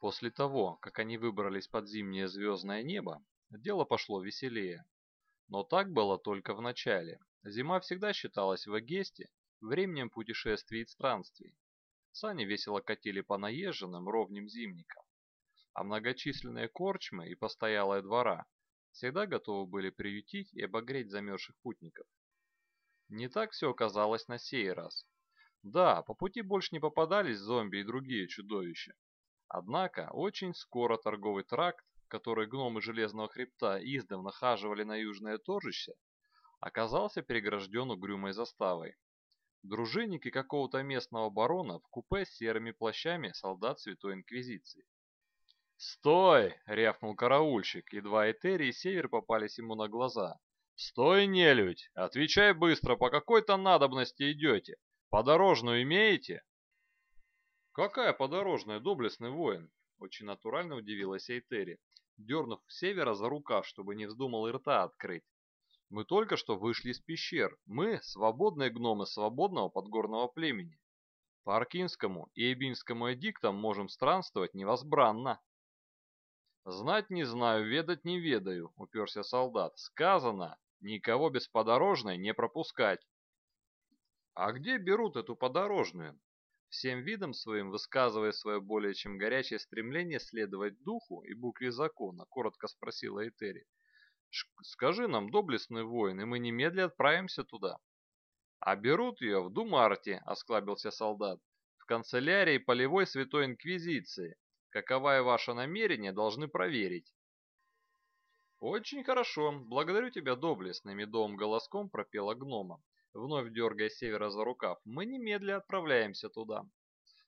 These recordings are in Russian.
После того, как они выбрались под зимнее звездное небо, дело пошло веселее. Но так было только в начале. Зима всегда считалась в Эгесте временем путешествий и странствий. Сани весело катили по наезженным ровним зимникам, а многочисленные корчмы и постоялые двора всегда готовы были приютить и обогреть замерзших путников. Не так все оказалось на сей раз. Да, по пути больше не попадались зомби и другие чудовища. Однако, очень скоро торговый тракт, который гномы Железного Хребта издавна хаживали на южное торжище, оказался перегражден угрюмой заставой. Дружинники какого-то местного барона в купе с серыми плащами солдат Святой Инквизиции. «Стой!» — рявкнул караульщик, едва Этери и Север попались ему на глаза. «Стой, нелюдь! Отвечай быстро, по какой-то надобности идете? Подорожную имеете?» «Какая подорожная, доблестный воин?» Очень натурально удивилась Эйтери, дернув Севера за рукав, чтобы не вздумал и рта открыть. «Мы только что вышли из пещер. Мы — свободные гномы свободного подгорного племени. По Аркинскому и Эбинскому эдиктам можем странствовать невозбранно». «Знать не знаю, ведать не ведаю», — уперся солдат. «Сказано, никого без подорожной не пропускать». «А где берут эту подорожную?» Всем видом своим высказывая свое более чем горячее стремление следовать духу и букве закона, коротко спросила Этери. «Скажи нам, доблестный воин, и мы немедля отправимся туда». «А берут ее в Думарте», — осклабился солдат, «в канцелярии полевой святой инквизиции, Каковое ваше намерение, должны проверить. Очень хорошо. Благодарю тебя, доблестный медовым голоском пропела гнома, вновь дергая севера за рукав. Мы немедля отправляемся туда.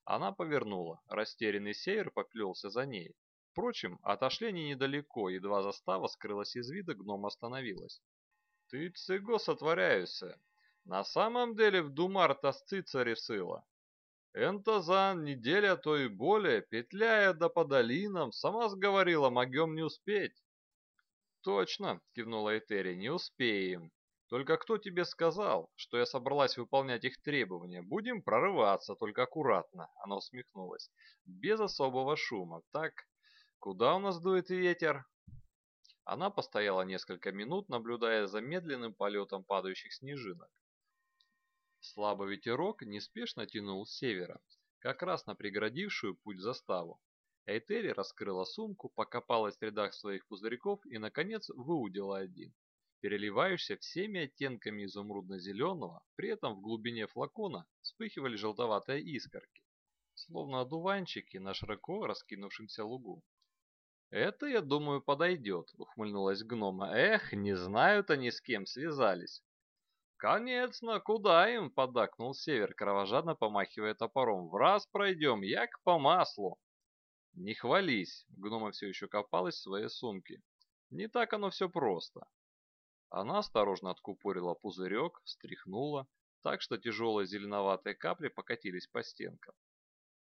Она повернула. Растерянный север поплелся за ней. Впрочем, отошли они недалеко, едва застава скрылась из вида, гном остановилась. «Ты цыго сотворяюся. На самом деле в Думар тасциться решила. Энто за неделя, то и более, петляя да по долинам, сама сговорила, могем не успеть. Точно, кивнула Этери, не успеем. Только кто тебе сказал, что я собралась выполнять их требования? Будем прорываться, только аккуратно. Она усмехнулась. Без особого шума. Так, куда у нас дует ветер? Она постояла несколько минут, наблюдая за медленным полетом падающих снежинок. Слабый ветерок неспешно тянул с севера, как раз на преградившую путь заставу. Эйтери раскрыла сумку, покопалась в рядах своих пузырьков и, наконец, выудила один, переливающийся всеми оттенками изумрудно-зеленого, при этом в глубине флакона вспыхивали желтоватые искорки, словно одуванчики на широко раскинувшемся лугу. «Это, я думаю, подойдет», — ухмыльнулась гнома. «Эх, не знают они, с кем связались». «Конечно, куда им?» — поддакнул Север, кровожадно помахивая топором. «В раз пройдем, як по маслу!» «Не хвались!» — гнома все еще копалась в своей сумке. «Не так оно все просто!» Она осторожно откупорила пузырек, стряхнула, так что тяжелые зеленоватые капли покатились по стенкам.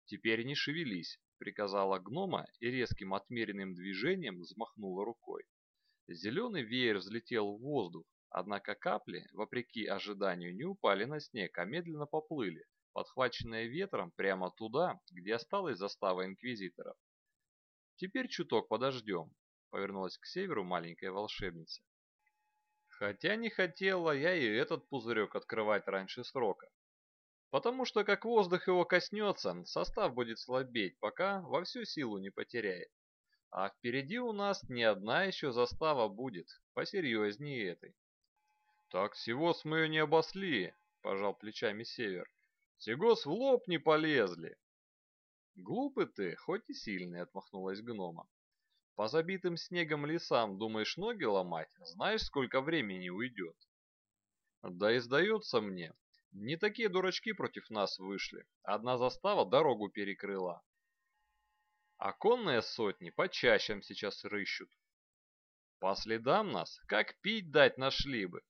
«Теперь не шевелись!» — приказала гнома и резким отмеренным движением взмахнула рукой. Зеленый веер взлетел в воздух, Однако капли, вопреки ожиданию, не упали на снег, а медленно поплыли, подхваченные ветром прямо туда, где осталась застава инквизиторов. «Теперь чуток подождем», — повернулась к северу маленькая волшебница. Хотя не хотела я и этот пузырек открывать раньше срока. Потому что как воздух его коснется, состав будет слабеть, пока во всю силу не потеряет. А впереди у нас не одна еще застава будет, посерьезнее этой. «Так всего-с мы не обосли», — пожал плечами Север. «Всего-с в лоб не полезли». «Глупый ты, хоть и сильный», — отмахнулась гнома. «По забитым снегом лесам думаешь ноги ломать? Знаешь, сколько времени уйдет?» «Да и сдается мне, не такие дурачки против нас вышли. Одна застава дорогу перекрыла. А конные сотни по чащам сейчас рыщут. По следам нас, как пить дать нашли бы.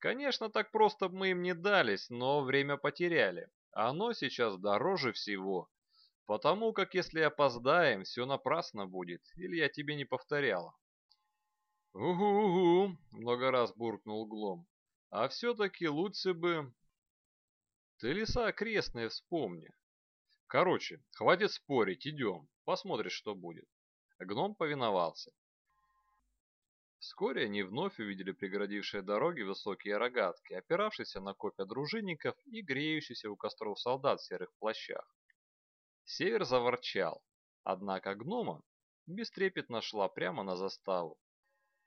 Конечно, так просто мы им не дались, но время потеряли. Оно сейчас дороже всего. Потому как если опоздаем, все напрасно будет. Или я тебе не повторяла. «Угу-угу», — много раз буркнул Глом. «А все-таки лучше бы...» «Ты леса окрестные вспомни. Короче, хватит спорить, идем, посмотришь, что будет. Гном повиновался. Вскоре они вновь увидели преградившие дороги высокие рогатки, опиравшиеся на копья дружинников и греющиеся у костров солдат в серых плащах. Север заворчал, однако гнома бестрепетно шла прямо на заставу.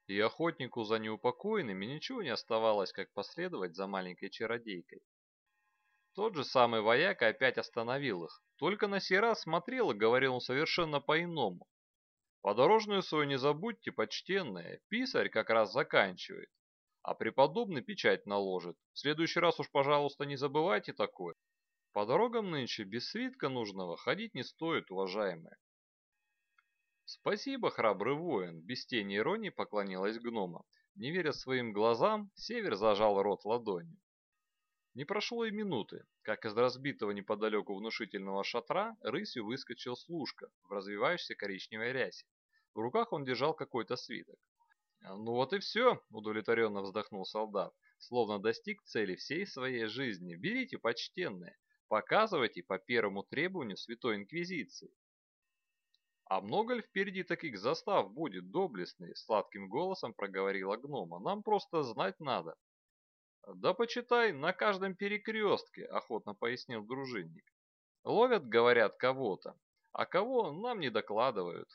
И охотнику за неупокоенными ничего не оставалось, как последовать за маленькой чародейкой. Тот же самый вояка опять остановил их, только на сей раз смотрел и говорил он совершенно по-иному. Подорожную свою не забудьте, почтенная, писарь как раз заканчивает, а преподобный печать наложит. В следующий раз уж, пожалуйста, не забывайте такое. По дорогам нынче без свитка нужного ходить не стоит, уважаемые. «Спасибо, храбрый воин!» – без тени иронии поклонилась гнома. Не веря своим глазам, Север зажал рот ладонью. Не прошло и минуты, как из разбитого неподалеку внушительного шатра рысью выскочил служка в развивающейся коричневой рясе. В руках он держал какой-то свиток. «Ну вот и все», – удовлетворенно вздохнул солдат, словно достиг цели всей своей жизни. «Берите, почтенные, показывайте по первому требованию Святой Инквизиции». «А много ли впереди таких застав будет, доблестный?» — сладким голосом проговорила гнома. «Нам просто знать надо». «Да почитай, на каждом перекрестке», — охотно пояснил дружинник. «Ловят, говорят, кого-то, а кого нам не докладывают».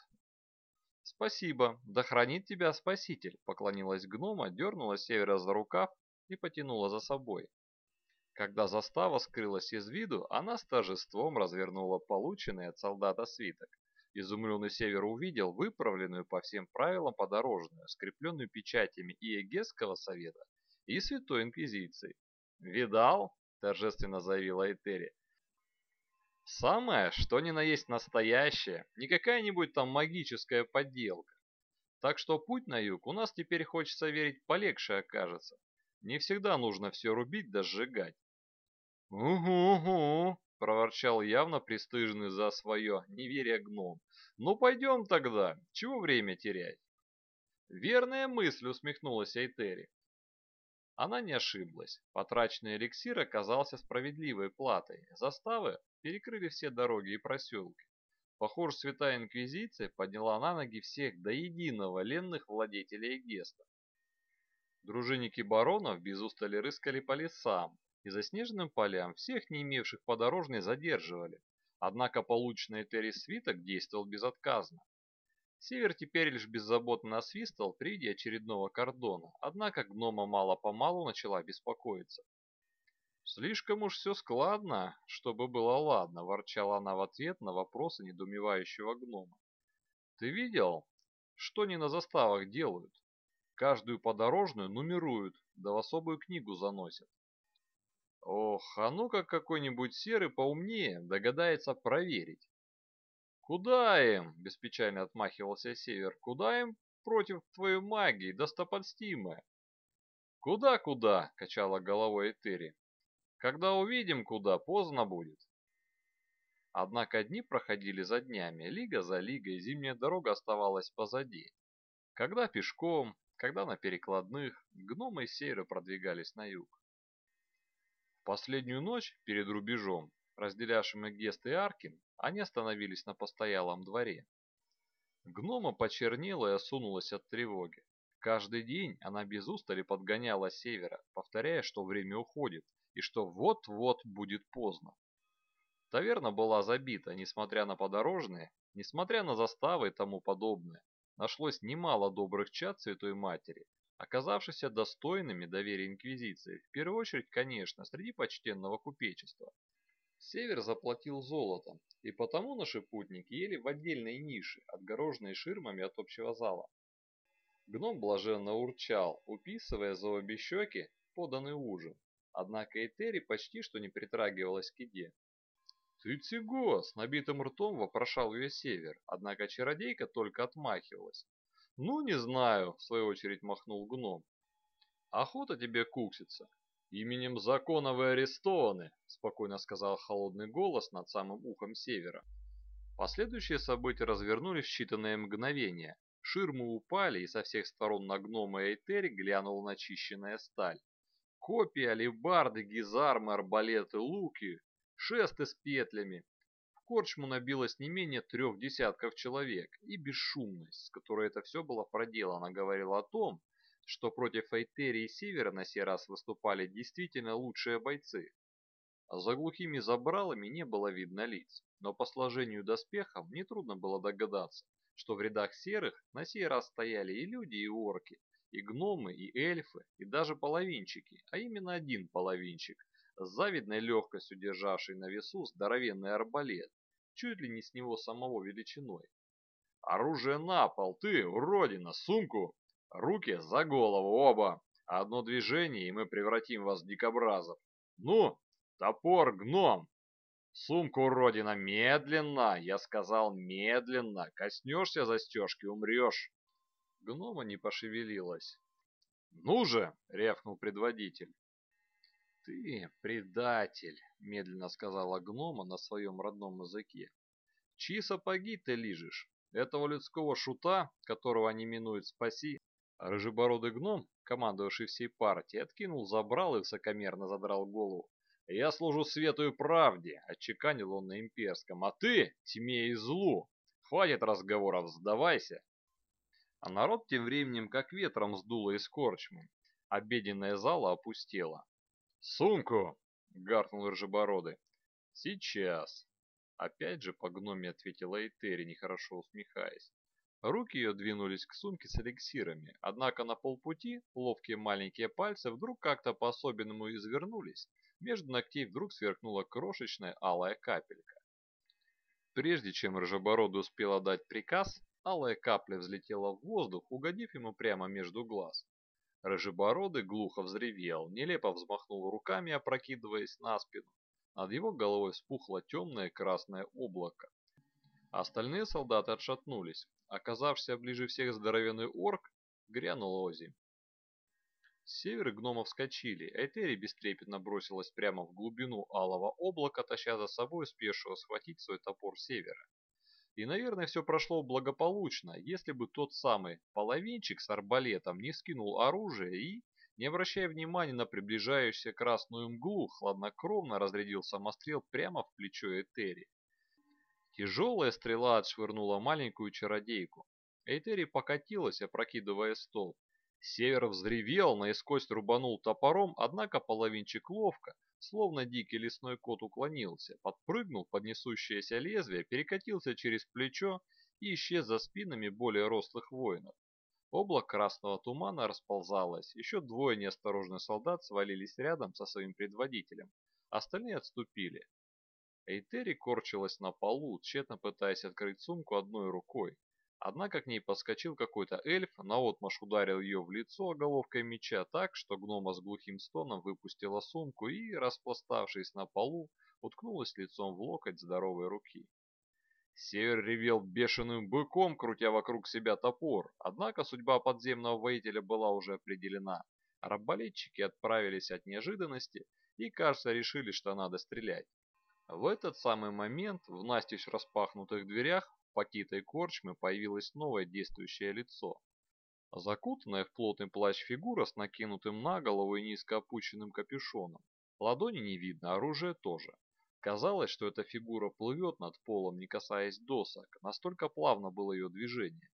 «Спасибо, да хранит тебя спаситель», — поклонилась гнома, дернула севера за рукав и потянула за собой. Когда застава скрылась из виду, она с торжеством развернула полученный от солдата свиток. Изумленный Север увидел выправленную по всем правилам подорожную, скрепленную печатями и Эгесского совета, и Святой Инквизиции. «Видал?» – торжественно заявила Этери. «Самое, что ни на есть настоящее, не какая-нибудь там магическая подделка. Так что путь на юг у нас теперь, хочется верить, полегче окажется. Не всегда нужно все рубить да сжигать». «Угу-угу», — проворчал явно пристыженный за свое неверие гном. «Ну пойдем тогда, чего время терять?» «Верная мысль», — усмехнулась Эйтери. Она не ошиблась. Потраченный эликсир оказался справедливой платой. Заставы перекрыли все дороги и проселки. Похоже, Святая Инквизиция подняла на ноги всех до единого ленных владетелей Геста. Дружинники баронов без устали рыскали по лесам, и заснеженным полям всех не имевших подорожной задерживали, однако полученный Терри свиток действовал безотказно. Север теперь лишь беззаботно насвистывал при виде очередного кордона, однако гнома мало-помалу начала беспокоиться. «Слишком уж все складно, чтобы было ладно», – ворчала она в ответ на вопросы недоумевающего гнома. «Ты видел, что они на заставах делают? Каждую подорожную нумеруют, да в особую книгу заносят. Ох, а ну-ка какой-нибудь серый поумнее догадается проверить. Куда им, беспечально отмахивался Север, куда им против твоей магии, достоподстимая? Куда-куда, качала головой Этери. Когда увидим куда, поздно будет. Однако дни проходили за днями, лига за лигой, зимняя дорога оставалась позади. Когда пешком, когда на перекладных, гномы и сейры продвигались на юг последнюю ночь перед рубежом, разделявшим Эгест и Аркин, они остановились на постоялом дворе. Гнома почернела и осунулась от тревоги. Каждый день она без устали подгоняла севера, повторяя, что время уходит и что вот-вот будет поздно. Таверна была забита, несмотря на подорожные, несмотря на заставы и тому подобное. Нашлось немало добрых чад Святой Матери, оказавшихся достойными доверия Инквизиции, в первую очередь, конечно, среди почтенного купечества. Север заплатил золотом, и потому наши путники ели в отдельной нише, отгороженной ширмами от общего зала. Гном блаженно урчал, уписывая за обе щеки поданный ужин, однако Этери почти что не притрагивалась к еде. «Ты тяго!» — с набитым ртом вопрошал ее Север, однако чародейка только отмахивалась. «Ну, не знаю», — в свою очередь махнул гном. «Охота тебе кукситься. Именем закона вы арестованы», — спокойно сказал холодный голос над самым ухом севера. Последующие события развернулись в считанные мгновения. Ширмы упали, и со всех сторон на гнома Эйтери глянула начищенная сталь. Копии, алебарды, гизармы, арбалеты, луки, шесты с петлями. Корчму набилось не менее трех десятков человек, и бесшумность, с которой это все было проделано, говорила о том, что против Айтерии Севера на сей раз выступали действительно лучшие бойцы. За глухими забралами не было видно лиц, но по сложению доспехов нетрудно было догадаться, что в рядах серых на сей раз стояли и люди, и орки, и гномы, и эльфы, и даже половинчики, а именно один половинчик, с завидной легкостью державший на весу здоровенный арбалет, чуть ли не с него самого величиной. «Оружие на пол, ты, уродина, сумку! Руки за голову оба! Одно движение, и мы превратим вас в дикобразов! Ну, топор, гном!» Сумку, уродина, медленно, я сказал медленно, коснешься застежки, умрешь. Гнома не пошевелилась. Ну же, рявкнул предводитель. Ты предатель, медленно сказала гнома на своем родном языке. Чьи сапоги ты лижешь? Этого людского шута, которого они минуют спаси? Рыжебородый гном, командовавший всей партией, откинул забрал и высокомерно задрал голову. «Я служу свету и правде», — отчеканил он на имперском, «а ты тьме и злу. Хватит разговоров, сдавайся». А народ тем временем как ветром сдуло из корчмы. Обеденная зала опустела. «Сумку!» — гаркнул Ржебородый. «Сейчас!» Опять же по гноме ответила Этери, нехорошо усмехаясь. Руки ее двинулись к сумке с эликсирами, однако на полпути ловкие маленькие пальцы вдруг как-то по-особенному извернулись между ногтей вдруг сверкнула крошечная алая капелька. Прежде чем Рыжебородый успел отдать приказ, алая капля взлетела в воздух, угодив ему прямо между глаз. Рыжебородый глухо взревел, нелепо взмахнул руками, опрокидываясь на спину. Над его головой вспухло темное красное облако. Остальные солдаты отшатнулись. Оказавшийся ближе всех здоровенный орк грянул Ози. С севера гномов вскочили, Этери бестрепетно бросилась прямо в глубину алого облака, таща за собой успевшего схватить свой топор севера. И, наверное, все прошло благополучно, если бы тот самый половинчик с арбалетом не скинул оружие и, не обращая внимания на приближающуюся красную мглу, хладнокровно разрядил самострел прямо в плечо Этери. Тяжелая стрела отшвырнула маленькую чародейку. Этери покатилась, опрокидывая стол. Север взревел, наискось рубанул топором, однако половинчик ловко, словно дикий лесной кот уклонился, подпрыгнул под несущееся лезвие, перекатился через плечо и исчез за спинами более рослых воинов. Облако красного тумана расползалось, еще двое неосторожных солдат свалились рядом со своим предводителем, остальные отступили. Эйтери корчилась на полу, тщетно пытаясь открыть сумку одной рукой. Однако к ней подскочил какой-то эльф, наотмашь ударил ее в лицо головкой меча так, что гнома с глухим стоном выпустила сумку и, распластавшись на полу, уткнулась лицом в локоть здоровой руки. Север ревел бешеным быком, крутя вокруг себя топор, однако судьба подземного воителя была уже определена. Арбалетчики отправились от неожиданности и, кажется, решили, что надо стрелять. В этот самый момент в настежь распахнутых дверях покитой корчмы появилось новое действующее лицо. Закутанная в плотный плащ фигура с накинутым на голову и низко опущенным капюшоном. Ладони не видно, оружие тоже. Казалось, что эта фигура плывет над полом, не касаясь досок, настолько плавно было ее движение.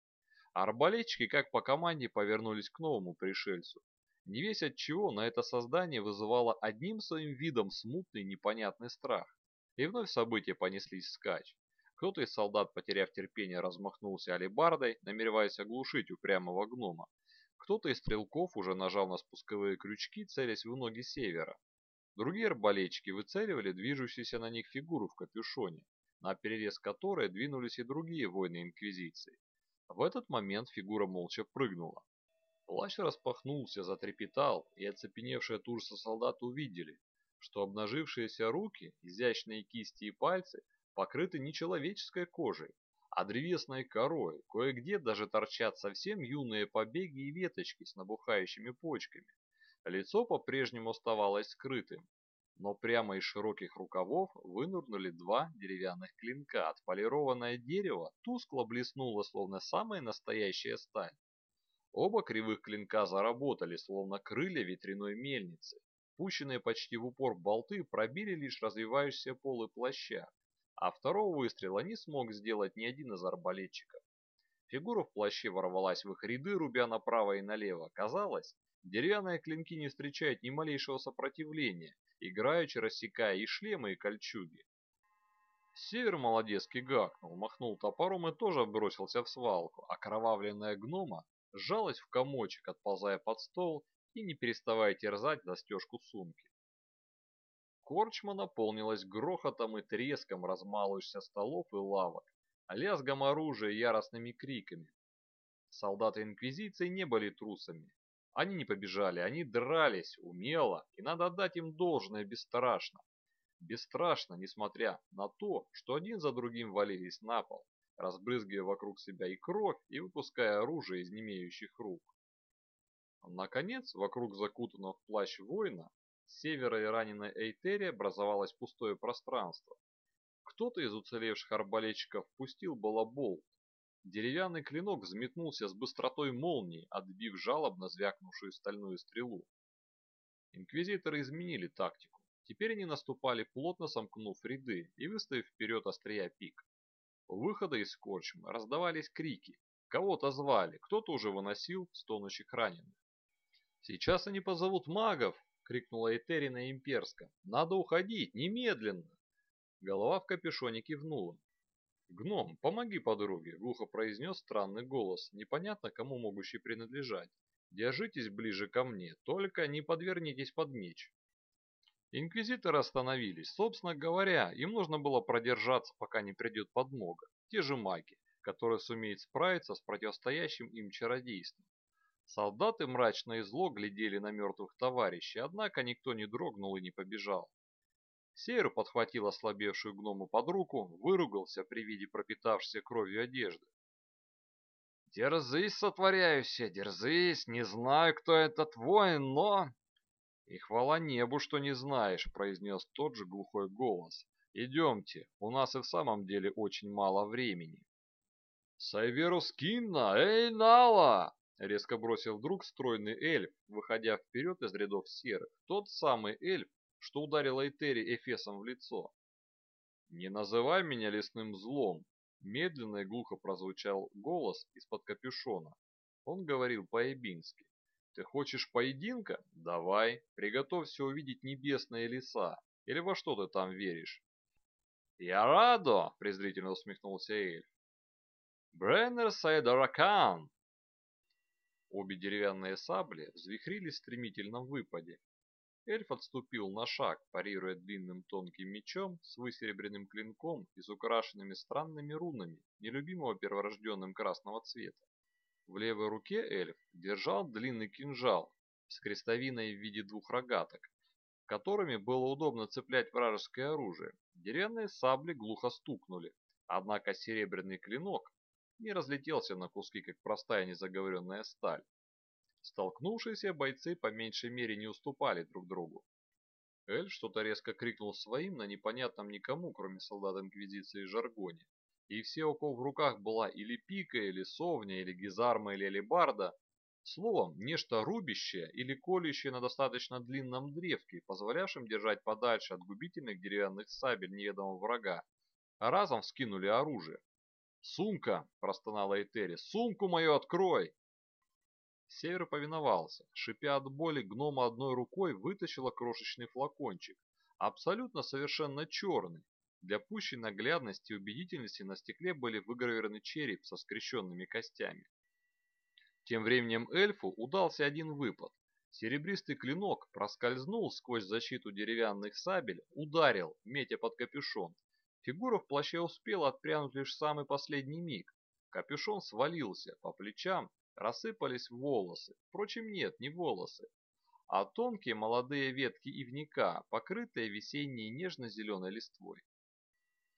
арбалетчики, как по команде, повернулись к новому пришельцу. Не весь от чего на это создание вызывало одним своим видом смутный непонятный страх. И вновь события понеслись вскачь. Кто-то из солдат, потеряв терпение, размахнулся алебардой, намереваясь оглушить упрямого гнома. Кто-то из стрелков уже нажал на спусковые крючки, целясь в ноги севера. Другие арбалетчики выцеливали движущуюся на них фигуру в капюшоне, на перерез которой двинулись и другие воины Инквизиции. В этот момент фигура молча прыгнула. Плащ распахнулся, затрепетал, и оцепеневшие от ужаса солдаты увидели, что обнажившиеся руки, изящные кисти и пальцы покрыты не человеческой кожей, а древесной корой, кое-где даже торчат совсем юные побеги и веточки с набухающими почками. Лицо по-прежнему оставалось скрытым, но прямо из широких рукавов вынырнули два деревянных клинка. Отполированное дерево тускло блеснуло, словно самая настоящая сталь. Оба кривых клинка заработали, словно крылья ветряной мельницы. Пущенные почти в упор болты пробили лишь развивающиеся полы плаща, а второго выстрела не смог сделать ни один из арбалетчиков. Фигура в плаще ворвалась в их ряды, рубя направо и налево. Казалось, деревянные клинки не встречают ни малейшего сопротивления, играючи рассекая и шлемы, и кольчуги. Север молодецкий гакнул, махнул топором и тоже бросился в свалку, а кровавленная гнома сжалась в комочек, отползая под стол и не переставая терзать застежку сумки. Корчма наполнилась грохотом и треском размалывающихся столов и лавок, лязгом оружия и яростными криками. Солдаты Инквизиции не были трусами. Они не побежали, они дрались умело, и надо отдать им должное бесстрашно. Бесстрашно, несмотря на то, что один за другим валились на пол, разбрызгивая вокруг себя и кровь, и выпуская оружие из немеющих рук. Наконец, вокруг закутанного в плащ воина, с севера и раненой Эйтери образовалось пустое пространство. Кто-то из уцелевших арбалетчиков пустил балабол. Деревянный клинок взметнулся с быстротой молнии, отбив жалобно звякнувшую стальную стрелу. Инквизиторы изменили тактику. Теперь они наступали, плотно сомкнув ряды и выставив вперед острия пик. У выхода из корчмы раздавались крики. Кого-то звали, кто-то уже выносил стонущих раненых. «Сейчас они позовут магов!» — крикнула Этери на имперском. «Надо уходить, немедленно!» Голова в капюшоне кивнула. «Гном, помоги подруге!» — глухо произнес странный голос, непонятно кому могущий принадлежать. «Держитесь ближе ко мне, только не подвернитесь под меч!» Инквизиторы остановились. Собственно говоря, им нужно было продержаться, пока не придет подмога. Те же маги, которые сумеют справиться с противостоящим им чародейством. Солдаты мрачно и зло глядели на мертвых товарищей, однако никто не дрогнул и не побежал. Сейр подхватил ослабевшую гному под руку, выругался при виде пропитавшейся кровью одежды. «Дерзись, сотворяюся, дерзись, не знаю, кто этот воин, но...» «И хвала небу, что не знаешь», — произнес тот же глухой голос. «Идемте, у нас и в самом деле очень мало времени». «Сайверус Кинна! Эй, Нала!» Резко бросил вдруг стройный эльф, выходя вперед из рядов серых. Тот самый эльф, что ударил Айтери Эфесом в лицо. «Не называй меня лесным злом!» Медленно и глухо прозвучал голос из-под капюшона. Он говорил по-эбински. «Ты хочешь поединка? Давай, приготовься увидеть небесные леса. Или во что ты там веришь?» «Я радо!» — презрительно усмехнулся эльф. «Бреннер Сайдаракан!» Обе деревянные сабли взвихрились в стремительном выпаде. Эльф отступил на шаг, парируя длинным тонким мечом с высеребряным клинком и с украшенными странными рунами, нелюбимого перворожденным красного цвета. В левой руке эльф держал длинный кинжал с крестовиной в виде двух рогаток, которыми было удобно цеплять вражеское оружие. Деревянные сабли глухо стукнули, однако серебряный клинок не разлетелся на куски, как простая незаговоренная сталь. Столкнувшиеся бойцы по меньшей мере не уступали друг другу. Эль что-то резко крикнул своим на непонятном никому, кроме солдат Инквизиции, жаргоне. И все, у кого в руках была или пика, или совня, или гизарма, или алебарда, словом, нечто рубящее или колющее на достаточно длинном древке, позволявшем держать подальше от губительных деревянных сабель неведомого врага, а разом вскинули оружие. «Сумка!» – простонала Этери. «Сумку мою открой!» Север повиновался. Шипя от боли, гнома одной рукой вытащила крошечный флакончик, абсолютно совершенно черный. Для пущей наглядности и убедительности на стекле были выгравированы череп со скрещенными костями. Тем временем эльфу удался один выпад. Серебристый клинок проскользнул сквозь защиту деревянных сабель, ударил, метя под капюшон, Фигура в плаще успела отпрянуть лишь самый последний миг. Капюшон свалился, по плечам рассыпались волосы. Впрочем, нет, не волосы, а тонкие молодые ветки ивника, покрытые весенней нежно-зеленой листвой.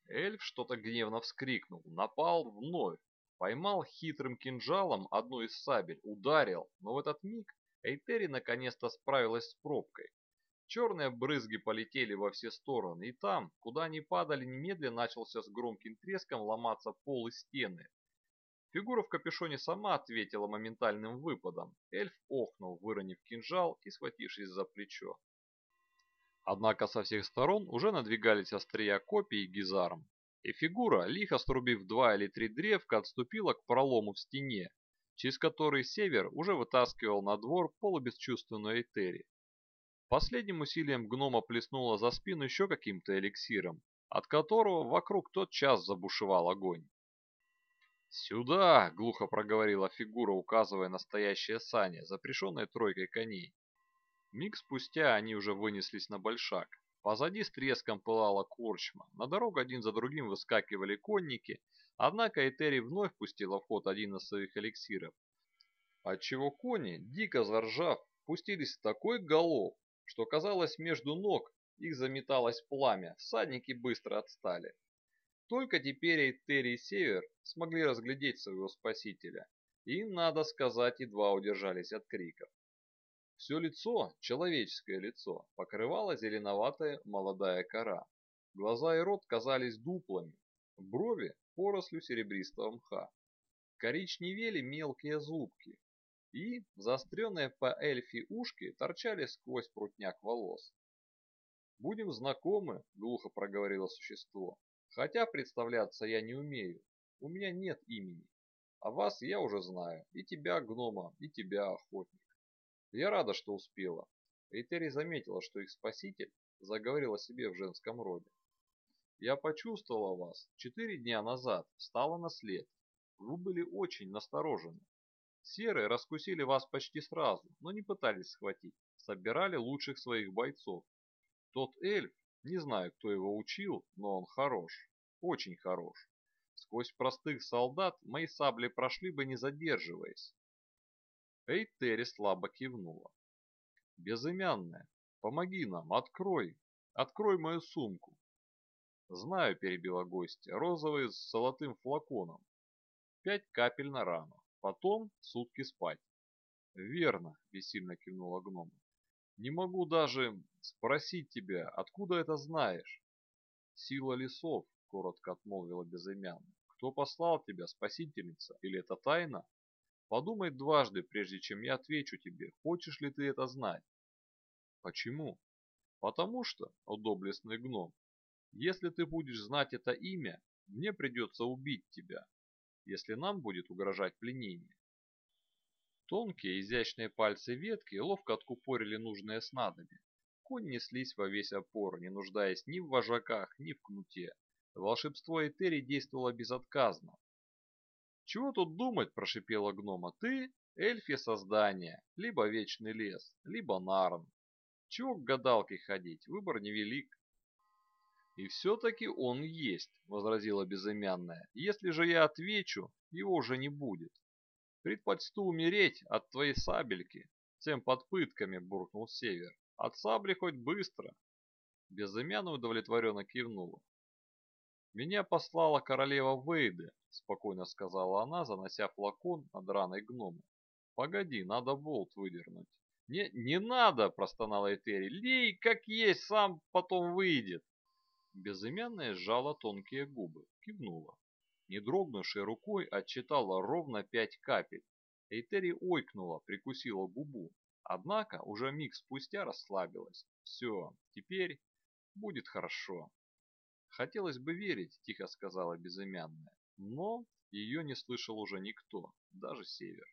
Эльф что-то гневно вскрикнул, напал вновь, поймал хитрым кинжалом одну из сабель, ударил, но в этот миг Эйтери наконец-то справилась с пробкой. Черные брызги полетели во все стороны, и там, куда они падали, немедленно начался с громким треском ломаться пол и стены. Фигура в капюшоне сама ответила моментальным выпадом. Эльф охнул, выронив кинжал и схватившись за плечо. Однако со всех сторон уже надвигались острия копий и гизарм. и фигура, лихо струбив два или три древка, отступила к пролому в стене, через который север уже вытаскивал на двор полубесчувственную Этери. Последним усилием гнома плеснула за спину еще каким-то эликсиром, от которого вокруг тот час забушевал огонь. «Сюда!» — глухо проговорила фигура, указывая на стоящие сани, запряженные тройкой коней. Миг спустя они уже вынеслись на большак. Позади с треском пылала корчма, на дорогу один за другим выскакивали конники, однако Этери вновь пустила в ход один из своих эликсиров, отчего кони, дико заржав, пустились в такой голов, что казалось между ног их заметалось пламя, всадники быстро отстали. Только теперь Эйтери и Север смогли разглядеть своего спасителя, и, надо сказать, едва удержались от криков. Все лицо, человеческое лицо, покрывала зеленоватая молодая кора. Глаза и рот казались дуплами, брови – порослью серебристого мха. Коричневели мелкие зубки, и, заостренные по эльфи ушки, торчали сквозь прутняк волос. «Будем знакомы», — глухо проговорило существо, «хотя представляться я не умею, у меня нет имени, а вас я уже знаю, и тебя, гнома, и тебя, охотник. Я рада, что успела. Этери заметила, что их спаситель заговорил о себе в женском роде. Я почувствовала вас четыре дня назад, стала на след. Вы были очень насторожены. Серые раскусили вас почти сразу, но не пытались схватить. Собирали лучших своих бойцов. Тот эльф, не знаю, кто его учил, но он хорош. Очень хорош. Сквозь простых солдат мои сабли прошли бы не задерживаясь. Эйтери слабо кивнула. «Безымянная, помоги нам, открой, открой мою сумку». «Знаю», — перебила гостья, — «розовый с золотым флаконом. Пять капель на рану, потом сутки спать». «Верно», — бессильно кивнула гнома. «Не могу даже спросить тебя, откуда это знаешь?» «Сила лесов», — коротко отмолвила безымянная. «Кто послал тебя, спасительница, или это тайна?» Подумай дважды, прежде чем я отвечу тебе, хочешь ли ты это знать. Почему? Потому что, о доблестный гном, если ты будешь знать это имя, мне придется убить тебя, если нам будет угрожать пленение. Тонкие изящные пальцы ветки ловко откупорили нужное снадобье. Конь неслись во весь опор, не нуждаясь ни в вожаках, ни в кнуте. Волшебство Этери действовало безотказно, «Чего тут думать?» – прошипела гнома. «Ты – эльфи создание, либо вечный лес, либо нарн. Чего к гадалке ходить? Выбор невелик». «И все-таки он есть», – возразила безымянная. «Если же я отвечу, его уже не будет. Предпочту умереть от твоей сабельки, тем под пытками», – буркнул Север. «От сабли хоть быстро». Безымянная удовлетворенно кивнула. «Меня послала королева Вейды», — спокойно сказала она, занося флакон над раной гнома. «Погоди, надо болт выдернуть». «Не, не надо!» – простонала Этери. «Лей, как есть, сам потом выйдет!» Безымянная сжала тонкие губы, кивнула. Не дрогнувшей рукой отчитала ровно пять капель. Этери ойкнула, прикусила губу. Однако уже миг спустя расслабилась. Все, теперь будет хорошо. «Хотелось бы верить», – тихо сказала безымянная, но ее не слышал уже никто, даже Север.